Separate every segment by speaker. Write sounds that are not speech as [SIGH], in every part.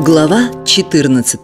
Speaker 1: Глава 14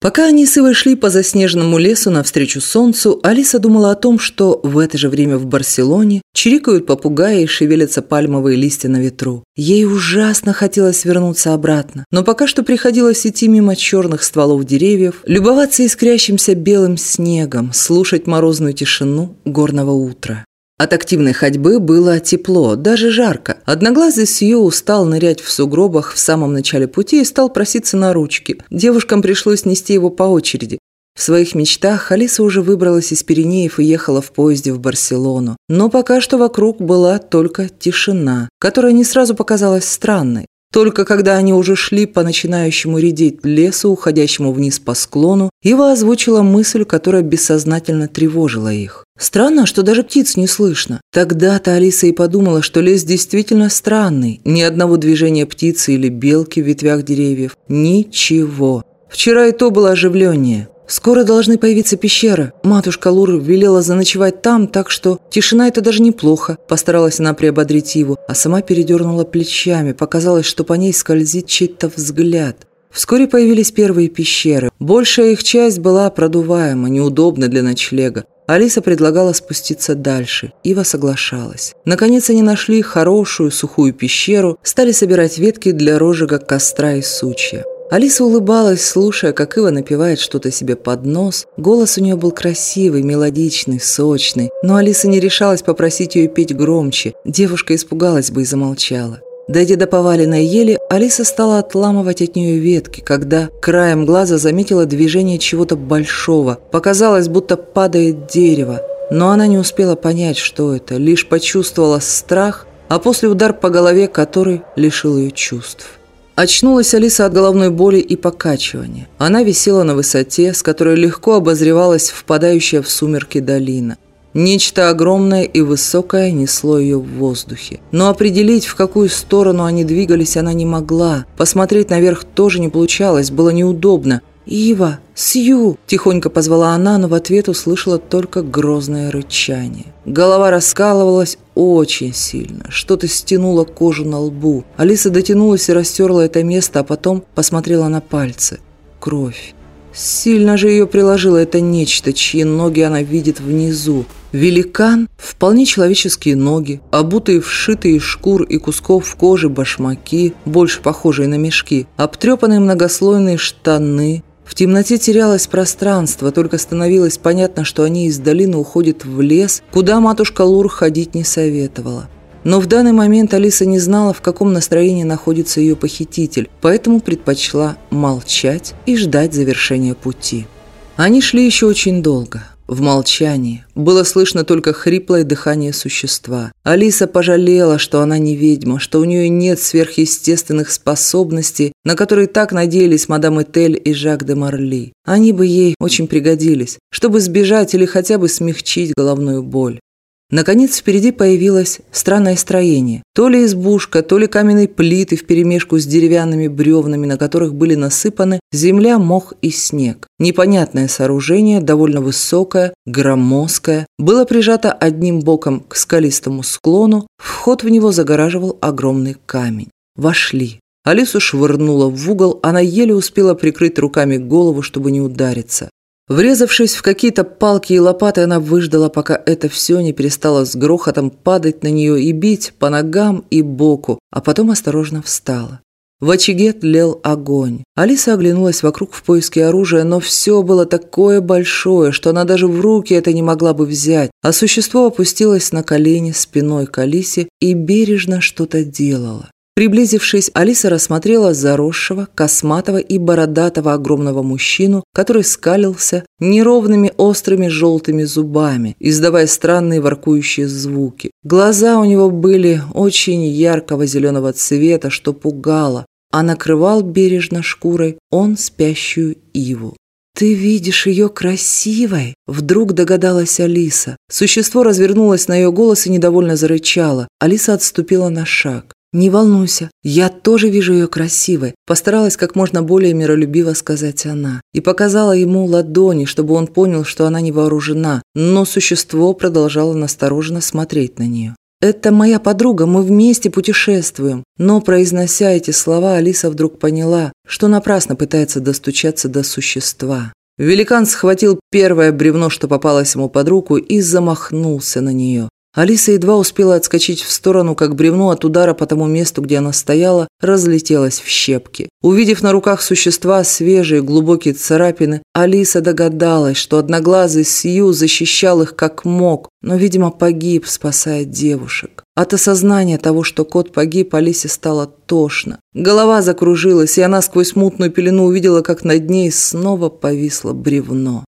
Speaker 1: Пока они с Ивой шли по заснеженному лесу навстречу солнцу, Алиса думала о том, что в это же время в Барселоне чирикают попугаи и шевелятся пальмовые листья на ветру. Ей ужасно хотелось вернуться обратно, но пока что приходилось идти мимо черных стволов деревьев, любоваться искрящимся белым снегом, слушать морозную тишину горного утра. От активной ходьбы было тепло, даже жарко. Одноглазый Сью устал нырять в сугробах в самом начале пути и стал проситься на ручки. Девушкам пришлось нести его по очереди. В своих мечтах Алиса уже выбралась из Пиренеев и ехала в поезде в Барселону. Но пока что вокруг была только тишина, которая не сразу показалась странной. Только когда они уже шли по начинающему редеть лесу, уходящему вниз по склону, Ива озвучила мысль, которая бессознательно тревожила их. Странно, что даже птиц не слышно. Тогда-то Алиса и подумала, что лес действительно странный. Ни одного движения птицы или белки в ветвях деревьев. Ничего. Вчера и то было оживленнее. «Скоро должны появиться пещеры. Матушка Лур велела заночевать там, так что тишина – это даже неплохо», – постаралась она приободрить его, а сама передернула плечами. Показалось, что по ней скользит чей-то взгляд. Вскоре появились первые пещеры. Большая их часть была продуваема, неудобна для ночлега. Алиса предлагала спуститься дальше. Ива соглашалась. Наконец они нашли хорошую сухую пещеру, стали собирать ветки для розжига костра и сучья. Алиса улыбалась, слушая, как Ива напевает что-то себе под нос. Голос у нее был красивый, мелодичный, сочный. Но Алиса не решалась попросить ее петь громче. Девушка испугалась бы и замолчала. Дойдя до поваленной ели, Алиса стала отламывать от нее ветки, когда краем глаза заметила движение чего-то большого. Показалось, будто падает дерево. Но она не успела понять, что это, лишь почувствовала страх, а после удар по голове, который лишил ее чувств. Очнулась Алиса от головной боли и покачивания. Она висела на высоте, с которой легко обозревалась впадающая в сумерки долина. Нечто огромное и высокое несло ее в воздухе. Но определить, в какую сторону они двигались, она не могла. Посмотреть наверх тоже не получалось, было неудобно. «Ива! Сью!» – тихонько позвала она, но в ответ услышала только грозное рычание. Голова раскалывалась очень сильно, что-то стянуло кожу на лбу. Алиса дотянулась и растерла это место, а потом посмотрела на пальцы. Кровь. Сильно же ее приложило это нечто, чьи ноги она видит внизу. Великан, вполне человеческие ноги, обутые в шитые шкур и кусков кожи башмаки, больше похожие на мешки, обтрепанные многослойные штаны, в темноте терялось пространство, только становилось понятно, что они из долины уходят в лес, куда матушка Лур ходить не советовала. Но в данный момент Алиса не знала, в каком настроении находится ее похититель, поэтому предпочла молчать и ждать завершения пути. Они шли еще очень долго – в молчании было слышно только хриплое дыхание существа. Алиса пожалела, что она не ведьма, что у нее нет сверхъестественных способностей, на которые так надеялись мадам Этель и Жак де Марли. Они бы ей очень пригодились, чтобы сбежать или хотя бы смягчить головную боль. Наконец впереди появилось странное строение. То ли избушка, то ли каменные плиты вперемешку с деревянными бревнами, на которых были насыпаны земля, мох и снег. Непонятное сооружение, довольно высокое, громоздкое, было прижато одним боком к скалистому склону, вход в него загораживал огромный камень. Вошли. Алису швырнула в угол, она еле успела прикрыть руками голову, чтобы не удариться. Врезавшись в какие-то палки и лопаты, она выждала, пока это все не перестало с грохотом падать на нее и бить по ногам и боку, а потом осторожно встала. В очаге тлел огонь. Алиса оглянулась вокруг в поиске оружия, но все было такое большое, что она даже в руки это не могла бы взять, а существо опустилось на колени спиной к Алисе и бережно что-то делало. Приблизившись, Алиса рассмотрела заросшего, косматого и бородатого огромного мужчину, который скалился неровными острыми желтыми зубами, издавая странные воркующие звуки. Глаза у него были очень яркого зеленого цвета, что пугало, а накрывал бережно шкурой он спящую иву. «Ты видишь ее красивой?» – вдруг догадалась Алиса. Существо развернулось на ее голос и недовольно зарычало. Алиса отступила на шаг. «Не волнуйся, я тоже вижу ее красивой», постаралась как можно более миролюбиво сказать она. И показала ему ладони, чтобы он понял, что она не вооружена, но существо продолжало настороженно смотреть на нее. Это моя подруга, мы вместе путешествуем». Но, произнося эти слова, Алиса вдруг поняла, что напрасно пытается достучаться до существа. Великан схватил первое бревно, что попалось ему под руку, и замахнулся на нее. Алиса едва успела отскочить в сторону, как бревно от удара по тому месту, где она стояла, разлетелось в щепки. Увидев на руках существа свежие глубокие царапины, Алиса догадалась, что одноглазый Сью защищал их как мог, но, видимо, погиб, спасая девушек. От осознания того, что кот погиб, Алисе стало тошно. Голова закружилась, и она сквозь мутную пелену увидела, как над ней снова повисло бревно.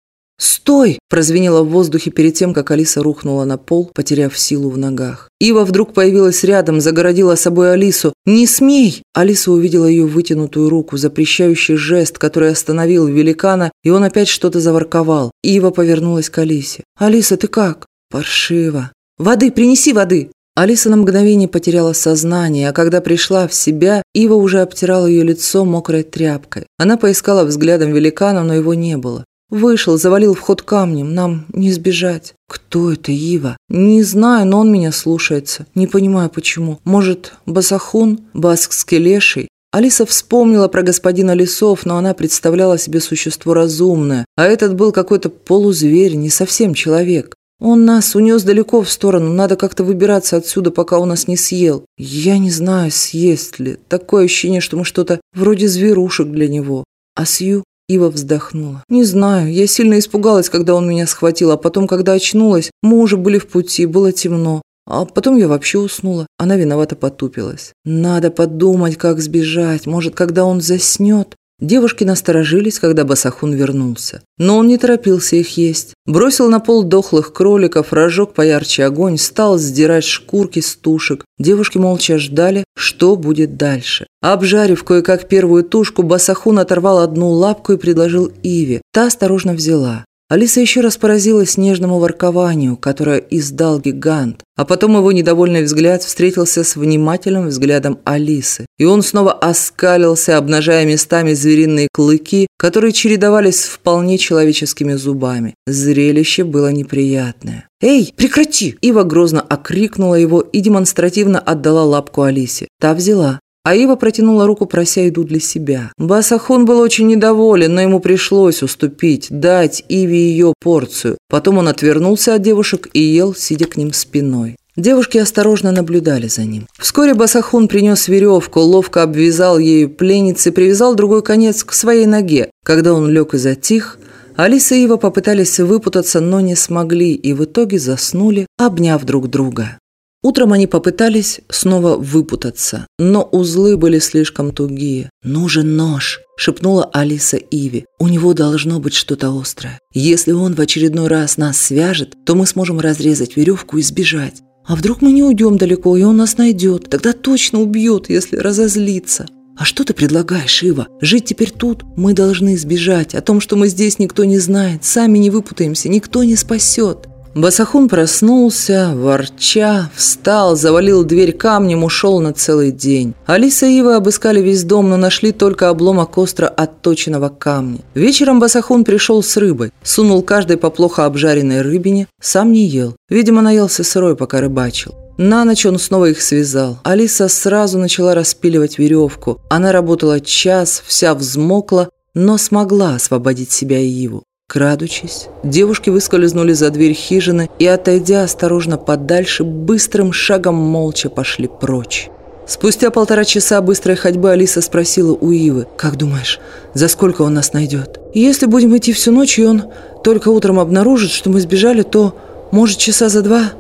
Speaker 1: «Стой!» – прозвенело в воздухе перед тем, как Алиса рухнула на пол, потеряв силу в ногах. Ива вдруг появилась рядом, загородила собой Алису. «Не смей!» Алиса увидела ее вытянутую руку, запрещающий жест, который остановил великана, и он опять что-то заворковал. Ива повернулась к Алисе. «Алиса, ты как?» «Паршиво!» «Воды, принеси воды!» Алиса на мгновение потеряла сознание, а когда пришла в себя, Ива уже обтирала ее лицо мокрой тряпкой. Она поискала взглядом великана, но его не было. Вышел, завалил вход камнем. Нам не сбежать. Кто это, Ива? Не знаю, но он меня слушается. Не понимаю, почему. Может, Басахун, баскский леший? Алиса вспомнила про господина Лесов, но она представляла себе существо разумное, а этот был какой-то полузверь, не совсем человек. Он нас унес далеко в сторону, надо как-то выбираться отсюда, пока он нас не съел. Я не знаю, съест ли. Такое ощущение, что мы что-то вроде зверушек для него. А Сью? Ива вздохнула. «Не знаю, я сильно испугалась, когда он меня схватил, а потом, когда очнулась, мы уже были в пути, было темно. А потом я вообще уснула. Она виновато потупилась. Надо подумать, как сбежать. Может, когда он заснет? Девушки насторожились, когда Басахун вернулся. Но он не торопился их есть. Бросил на пол дохлых кроликов, разжег поярче огонь, стал сдирать шкурки с тушек. Девушки молча ждали, что будет дальше. Обжарив кое-как первую тушку, Басахун оторвал одну лапку и предложил Иве. Та осторожно взяла. Алиса еще раз поразилась нежному воркованию, которое издал гигант, а потом его недовольный взгляд встретился с внимательным взглядом Алисы, и он снова оскалился, обнажая местами звериные клыки, которые чередовались с вполне человеческими зубами. Зрелище было неприятное. «Эй, прекрати!» Ива грозно окрикнула его и демонстративно отдала лапку Алисе. Та взяла. А Ива протянула руку, прося еду для себя. Басахон был очень недоволен, но ему пришлось уступить, дать Иве ее порцию. Потом он отвернулся от девушек и ел, сидя к ним спиной. Девушки осторожно наблюдали за ним. Вскоре Басахун принес веревку, ловко обвязал ею пленницы и привязал другой конец к своей ноге. Когда он лег и затих, Алиса и Ива попытались выпутаться, но не смогли и в итоге заснули, обняв друг друга. Утром они попытались снова выпутаться, но узлы были слишком тугие. «Нужен нож», – шепнула Алиса Иви. «У него должно быть что-то острое. Если он в очередной раз нас свяжет, то мы сможем разрезать веревку и сбежать. А вдруг мы не уйдем далеко, и он нас найдет? Тогда точно убьет, если разозлится». «А что ты предлагаешь, Ива? Жить теперь тут? Мы должны сбежать. О том, что мы здесь, никто не знает. Сами не выпутаемся, никто не спасет». Басахун проснулся, ворча, встал, завалил дверь камнем, ушел на целый день. Алиса и Ива обыскали весь дом, но нашли только обломок остро отточенного камня. Вечером Басахун пришел с рыбой, сунул каждой по плохо обжаренной рыбине, сам не ел. Видимо, наелся сырой, пока рыбачил. На ночь он снова их связал. Алиса сразу начала распиливать веревку. Она работала час, вся взмокла, но смогла освободить себя и Иву. Крадучись, девушки выскользнули за дверь хижины и, отойдя осторожно подальше, быстрым шагом молча пошли прочь. Спустя полтора часа быстрой ходьбы Алиса спросила у Ивы, «Как думаешь, за сколько он нас найдет? Если будем идти всю ночь, и он только утром обнаружит, что мы сбежали, то, может, часа за два?»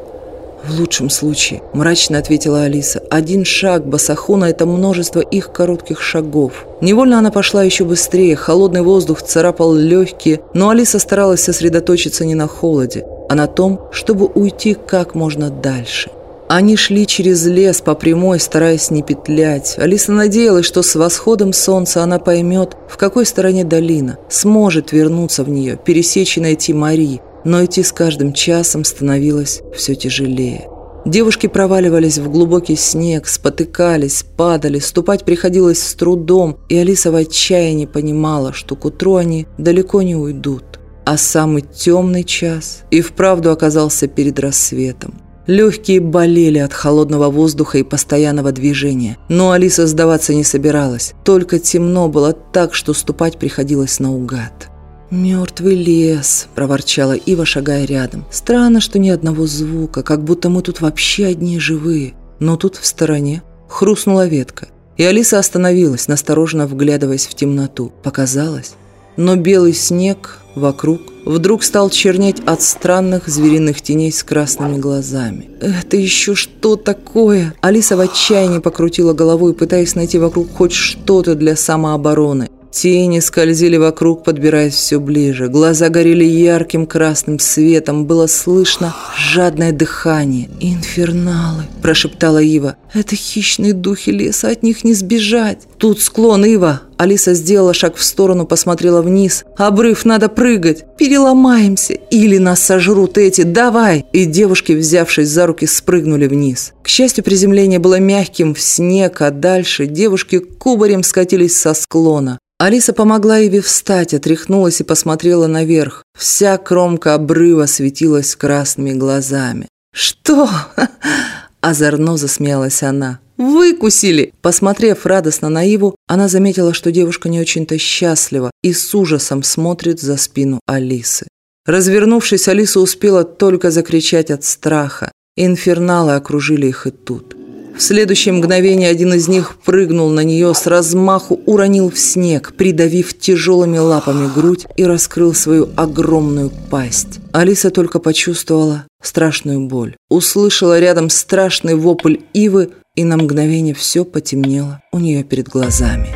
Speaker 1: «В лучшем случае», – мрачно ответила Алиса. «Один шаг Басахуна – это множество их коротких шагов». Невольно она пошла еще быстрее, холодный воздух царапал легкие, но Алиса старалась сосредоточиться не на холоде, а на том, чтобы уйти как можно дальше. Они шли через лес по прямой, стараясь не петлять. Алиса надеялась, что с восходом солнца она поймет, в какой стороне долина, сможет вернуться в нее, пересечь и найти Мари, но идти с каждым часом становилось все тяжелее. Девушки проваливались в глубокий снег, спотыкались, падали, ступать приходилось с трудом, и Алиса в отчаянии понимала, что к утру они далеко не уйдут. А самый темный час и вправду оказался перед рассветом. Легкие болели от холодного воздуха и постоянного движения. Но Алиса сдаваться не собиралась. Только темно было так, что ступать приходилось наугад. «Мертвый лес», – проворчала Ива, шагая рядом. «Странно, что ни одного звука, как будто мы тут вообще одни живые». Но тут в стороне хрустнула ветка, и Алиса остановилась, настороженно вглядываясь в темноту. Показалось. Но белый снег вокруг вдруг стал чернеть от странных звериных теней с красными глазами. «Это еще что такое?» Алиса в отчаянии покрутила головой, пытаясь найти вокруг хоть что-то для самообороны. Тени скользили вокруг, подбираясь все ближе. Глаза горели ярким красным светом. Было слышно жадное дыхание. «Инферналы!» – прошептала Ива. «Это хищные духи леса, от них не сбежать!» «Тут склон, Ива!» Алиса сделала шаг в сторону, посмотрела вниз. «Обрыв, надо прыгать! Переломаемся! Или нас сожрут эти! Давай!» И девушки, взявшись за руки, спрыгнули вниз. К счастью, приземление было мягким в снег, а дальше девушки кубарем скатились со склона. Алиса помогла Иве встать, отряхнулась и посмотрела наверх. Вся кромка обрыва светилась красными глазами. «Что?» [LAUGHS] – озорно засмеялась она. «Выкусили!» Посмотрев радостно на Иву, она заметила, что девушка не очень-то счастлива и с ужасом смотрит за спину Алисы. Развернувшись, Алиса успела только закричать от страха. Инферналы окружили их и тут. В следующее мгновение один из них прыгнул на нее, с размаху уронил в снег, придавив тяжелыми лапами грудь и раскрыл свою огромную пасть. Алиса только почувствовала страшную боль. Услышала рядом страшный вопль Ивы, и на мгновение все потемнело у нее перед глазами.